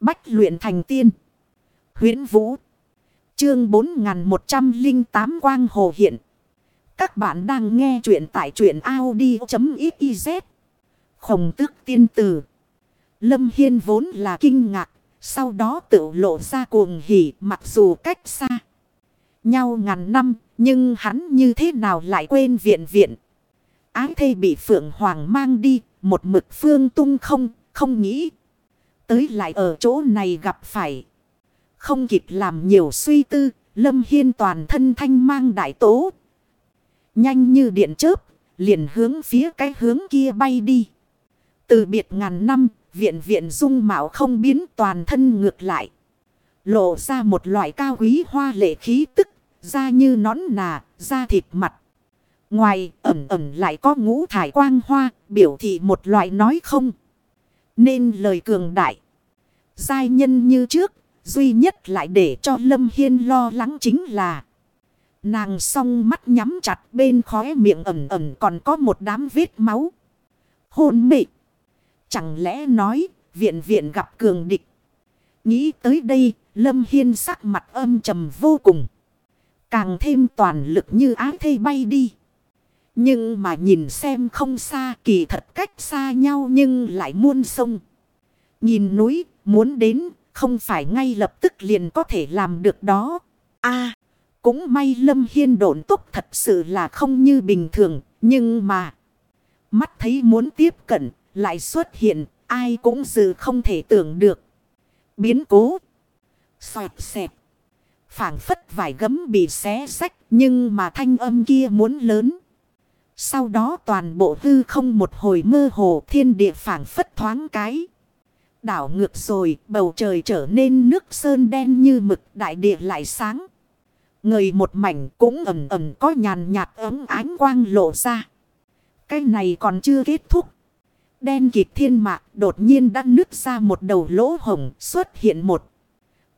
Bách luyện thành tiên. huyễn Vũ. Chương 4108 Quang Hồ Hiện. Các bạn đang nghe truyện tại truyện Audi.xyz. Khổng tước tiên tử. Lâm Hiên vốn là kinh ngạc. Sau đó tự lộ ra cuồng hỉ mặc dù cách xa. Nhau ngàn năm. Nhưng hắn như thế nào lại quên viện viện. Ái thê bị Phượng Hoàng mang đi. Một mực phương tung không. Không nghĩ. Tới lại ở chỗ này gặp phải. Không kịp làm nhiều suy tư. Lâm Hiên toàn thân thanh mang đại tố. Nhanh như điện chớp. Liền hướng phía cái hướng kia bay đi. Từ biệt ngàn năm. Viện viện dung mạo không biến toàn thân ngược lại. Lộ ra một loại cao quý hoa lệ khí tức. Da như nón nà, da thịt mặt. Ngoài ẩm ẩm lại có ngũ thải quang hoa, biểu thị một loại nói không. Nên lời cường đại. Giai nhân như trước, duy nhất lại để cho Lâm Hiên lo lắng chính là. Nàng song mắt nhắm chặt bên khóe miệng ẩm ẩm còn có một đám vết máu. Hôn mị. Chẳng lẽ nói viện viện gặp cường địch. Nghĩ tới đây Lâm Hiên sắc mặt âm trầm vô cùng. Càng thêm toàn lực như ái thây bay đi. Nhưng mà nhìn xem không xa, kỳ thật cách xa nhau nhưng lại muôn sông. Nhìn núi, muốn đến, không phải ngay lập tức liền có thể làm được đó. a cũng may Lâm Hiên độn túc thật sự là không như bình thường. Nhưng mà mắt thấy muốn tiếp cận, lại xuất hiện, ai cũng dự không thể tưởng được. Biến cố. Xoẹt xẹp phảng phất vài gấm bị xé sách nhưng mà thanh âm kia muốn lớn. Sau đó toàn bộ hư không một hồi mơ hồ thiên địa phảng phất thoáng cái. Đảo ngược rồi, bầu trời trở nên nước sơn đen như mực, đại địa lại sáng. Người một mảnh cũng ẩm ẩm có nhàn nhạt ấm ánh quang lộ ra. Cái này còn chưa kết thúc. Đen kịt thiên mạc đột nhiên đã nứt ra một đầu lỗ hồng xuất hiện một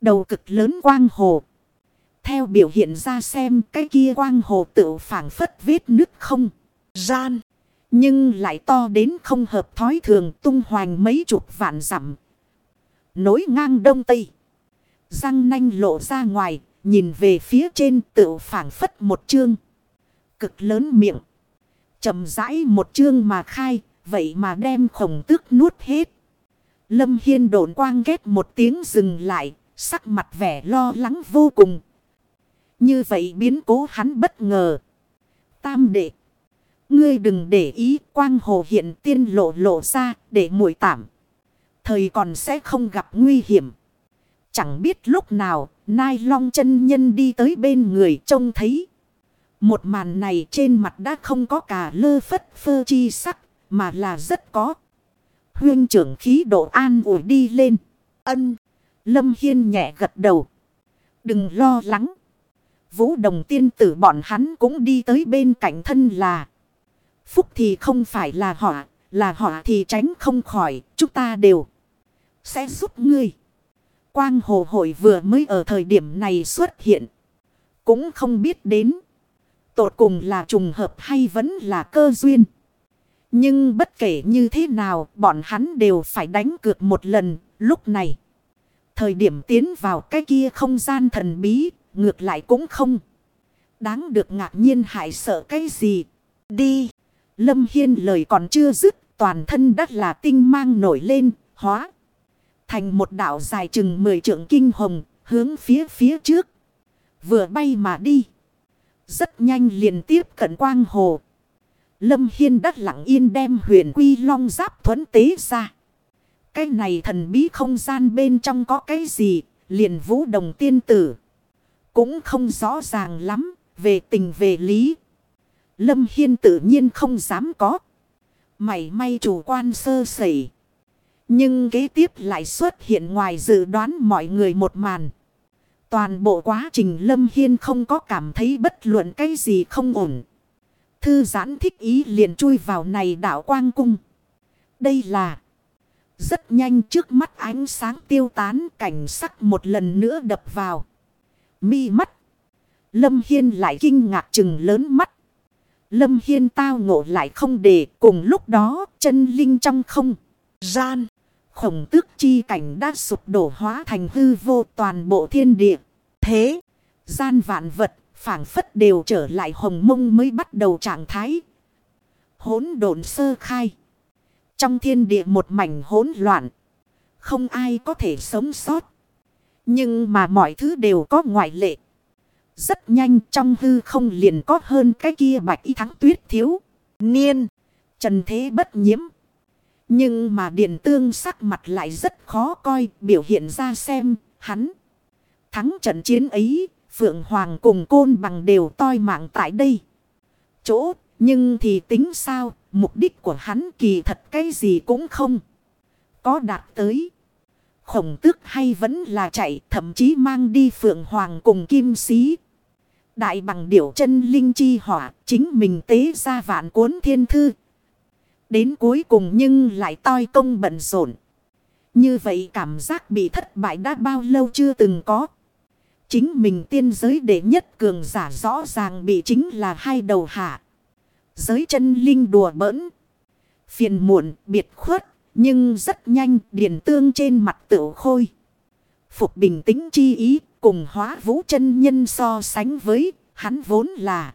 đầu cực lớn quang hồ. Theo biểu hiện ra xem, cái kia quang hồ tự phản phất vết nứt không. Gian. Nhưng lại to đến không hợp thói thường tung hoành mấy chục vạn dặm. Nối ngang đông tây. Răng nanh lộ ra ngoài. Nhìn về phía trên tự phản phất một chương. Cực lớn miệng. chậm rãi một chương mà khai. Vậy mà đem khổng tước nuốt hết. Lâm Hiên độn quang ghét một tiếng dừng lại. Sắc mặt vẻ lo lắng vô cùng. Như vậy biến cố hắn bất ngờ. Tam đệ. Ngươi đừng để ý, quang hồ hiện tiên lộ lộ ra để muội tạm. Thời còn sẽ không gặp nguy hiểm. Chẳng biết lúc nào, Nai long chân nhân đi tới bên người trông thấy. Một màn này trên mặt đã không có cả lơ phất phơ chi sắc, mà là rất có. Huyên trưởng khí độ an ủi đi lên. Ân. Lâm Hiên nhẹ gật đầu. Đừng lo lắng. Vũ đồng tiên tử bọn hắn cũng đi tới bên cạnh thân là. Phúc thì không phải là họ, là họ thì tránh không khỏi, chúng ta đều sẽ giúp ngươi. Quang hồ hội vừa mới ở thời điểm này xuất hiện. Cũng không biết đến. Tột cùng là trùng hợp hay vẫn là cơ duyên. Nhưng bất kể như thế nào bọn hắn đều phải đánh cược một lần lúc này. Thời điểm tiến vào cái kia không gian thần bí ngược lại cũng không. Đáng được ngạc nhiên hại sợ cái gì. Đi. Lâm Hiên lời còn chưa dứt. Toàn thân đắt là tinh mang nổi lên. Hóa. Thành một đảo dài chừng mười trượng kinh hồng. Hướng phía phía trước. Vừa bay mà đi. Rất nhanh liền tiếp cận quang hồ. Lâm Hiên đắt lặng yên đem huyền quy long giáp thuẫn tế ra. Cái này thần bí không gian bên trong có cái gì. Liền vũ đồng tiên tử. Cũng không rõ ràng lắm, về tình về lý. Lâm Hiên tự nhiên không dám có. Mày may chủ quan sơ sẩy. Nhưng kế tiếp lại xuất hiện ngoài dự đoán mọi người một màn. Toàn bộ quá trình Lâm Hiên không có cảm thấy bất luận cái gì không ổn. Thư giãn thích ý liền chui vào này đảo quang cung. Đây là rất nhanh trước mắt ánh sáng tiêu tán cảnh sắc một lần nữa đập vào. Mi mắt. Lâm Hiên lại kinh ngạc chừng lớn mắt. Lâm Hiên tao ngộ lại không để cùng lúc đó chân linh trong không. Gian. Khổng tước chi cảnh đã sụp đổ hóa thành hư vô toàn bộ thiên địa. Thế, gian vạn vật, phản phất đều trở lại hồng mông mới bắt đầu trạng thái. Hốn độn sơ khai. Trong thiên địa một mảnh hỗn loạn. Không ai có thể sống sót. Nhưng mà mọi thứ đều có ngoại lệ. Rất nhanh trong hư không liền có hơn cái kia bạch y thắng tuyết thiếu. Niên. Trần thế bất nhiễm. Nhưng mà điện tương sắc mặt lại rất khó coi biểu hiện ra xem hắn. Thắng trận chiến ấy, Phượng Hoàng cùng côn bằng đều toi mạng tại đây. Chỗ, nhưng thì tính sao, mục đích của hắn kỳ thật cái gì cũng không. Có đạt tới. Khổng tước hay vẫn là chạy, thậm chí mang đi Phượng Hoàng cùng kim sĩ. Đại bằng điểu chân linh chi hỏa, chính mình tế ra vạn cuốn thiên thư. Đến cuối cùng nhưng lại toi công bận rộn. Như vậy cảm giác bị thất bại đã bao lâu chưa từng có. Chính mình tiên giới đệ nhất cường giả rõ ràng bị chính là hai đầu hạ. Giới chân linh đùa bỡn. Phiền muộn, biệt khuất, nhưng rất nhanh điền tương trên mặt tự khôi. Phục bình tĩnh chi ý, cùng hóa vũ chân nhân so sánh với, hắn vốn là.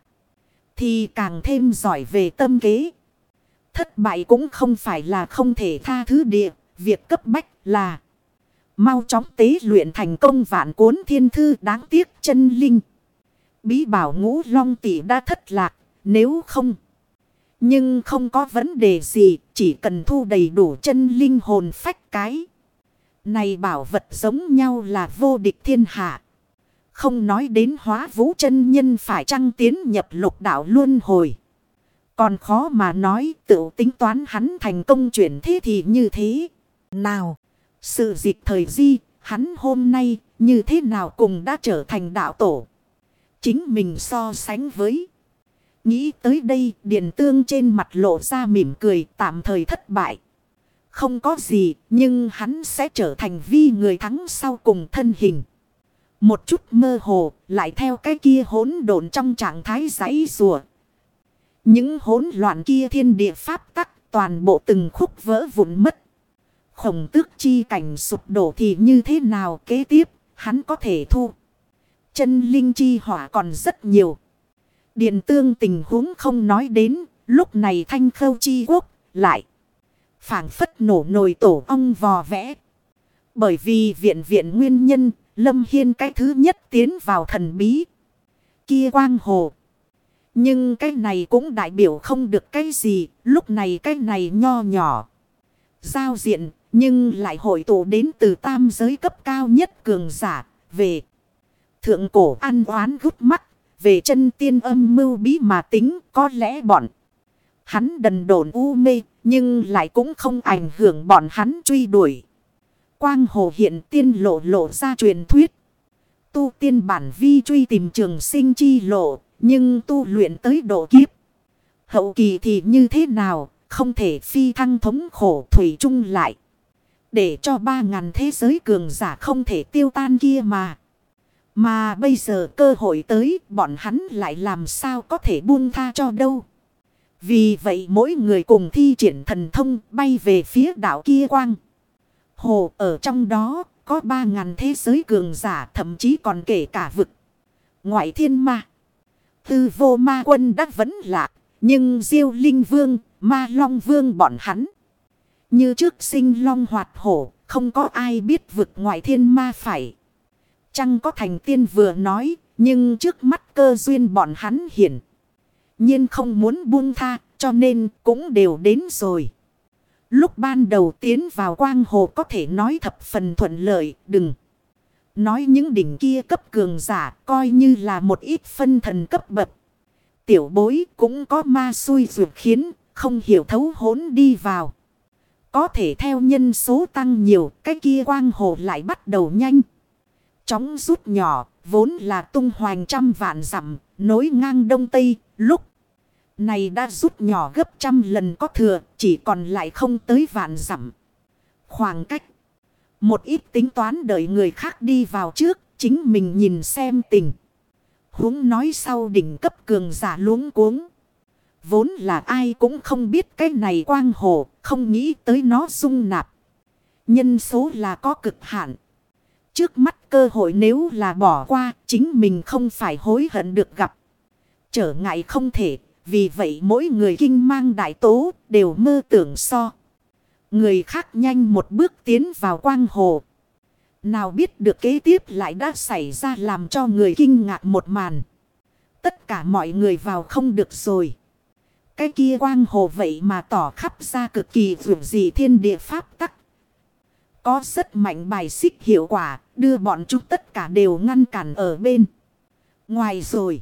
Thì càng thêm giỏi về tâm kế. Thất bại cũng không phải là không thể tha thứ địa. Việc cấp bách là, mau chóng tế luyện thành công vạn cuốn thiên thư đáng tiếc chân linh. Bí bảo ngũ long tỷ đã thất lạc. Nếu không. Nhưng không có vấn đề gì. Chỉ cần thu đầy đủ chân linh hồn phách cái. Này bảo vật giống nhau là vô địch thiên hạ. Không nói đến hóa vũ chân nhân phải trăng tiến nhập lục đạo luân hồi. Còn khó mà nói tự tính toán hắn thành công chuyển thế thì như thế. Nào, sự dịch thời di, hắn hôm nay như thế nào cùng đã trở thành đạo tổ. Chính mình so sánh với. Nghĩ tới đây điện tương trên mặt lộ ra mỉm cười tạm thời thất bại. Không có gì, nhưng hắn sẽ trở thành vi người thắng sau cùng thân hình. Một chút mơ hồ, lại theo cái kia hỗn độn trong trạng thái giấy rùa. Những hỗn loạn kia thiên địa pháp tắc, toàn bộ từng khúc vỡ vụn mất. Khổng tước chi cảnh sụp đổ thì như thế nào kế tiếp, hắn có thể thu. Chân linh chi hỏa còn rất nhiều. Điện tương tình huống không nói đến, lúc này thanh khâu chi quốc lại phảng phất nổ nồi tổ ong vò vẽ. Bởi vì viện viện nguyên nhân, Lâm Hiên cái thứ nhất tiến vào thần bí. Kia quang hồ. Nhưng cái này cũng đại biểu không được cái gì. Lúc này cái này nho nhỏ. Giao diện. Nhưng lại hội tụ đến từ tam giới cấp cao nhất cường giả. Về. Thượng cổ ăn oán gút mắt. Về chân tiên âm mưu bí mà tính. Có lẽ bọn. Hắn đần đồn u mê. Nhưng lại cũng không ảnh hưởng bọn hắn truy đuổi. Quang hồ hiện tiên lộ lộ ra truyền thuyết. Tu tiên bản vi truy tìm trường sinh chi lộ, nhưng tu luyện tới độ kiếp. Hậu kỳ thì như thế nào, không thể phi thăng thống khổ thủy chung lại. Để cho ba ngàn thế giới cường giả không thể tiêu tan kia mà. Mà bây giờ cơ hội tới, bọn hắn lại làm sao có thể buông tha cho đâu. Vì vậy mỗi người cùng thi triển thần thông bay về phía đảo kia quang. Hồ ở trong đó có ba ngàn thế giới cường giả thậm chí còn kể cả vực. Ngoại thiên ma. Tư vô ma quân đã vẫn lạ. Nhưng diêu linh vương, ma long vương bọn hắn. Như trước sinh long hoạt hổ, không có ai biết vực ngoại thiên ma phải. Chăng có thành tiên vừa nói, nhưng trước mắt cơ duyên bọn hắn hiển nhiên không muốn buông tha, cho nên cũng đều đến rồi. Lúc ban đầu tiến vào quang hồ có thể nói thập phần thuận lợi, đừng. Nói những đỉnh kia cấp cường giả coi như là một ít phân thần cấp bậc. Tiểu bối cũng có ma xui dược khiến, không hiểu thấu hốn đi vào. Có thể theo nhân số tăng nhiều, cái kia quang hồ lại bắt đầu nhanh. Chóng rút nhỏ, vốn là tung hoành trăm vạn dặm nối ngang đông tây, lúc. Này đã rút nhỏ gấp trăm lần có thừa, chỉ còn lại không tới vạn dặm. Khoảng cách. Một ít tính toán đợi người khác đi vào trước, chính mình nhìn xem tình. huống nói sau đỉnh cấp cường giả luống cuống. Vốn là ai cũng không biết cái này quang hồ, không nghĩ tới nó sung nạp. Nhân số là có cực hạn. Trước mắt cơ hội nếu là bỏ qua, chính mình không phải hối hận được gặp. Trở ngại không thể, vì vậy mỗi người kinh mang đại tố đều mơ tưởng so. Người khác nhanh một bước tiến vào quang hồ. Nào biết được kế tiếp lại đã xảy ra làm cho người kinh ngạc một màn. Tất cả mọi người vào không được rồi. Cái kia quang hồ vậy mà tỏ khắp ra cực kỳ vượt gì thiên địa pháp tắc. Có rất mạnh bài xích hiệu quả, đưa bọn chúng tất cả đều ngăn cản ở bên. Ngoài rồi,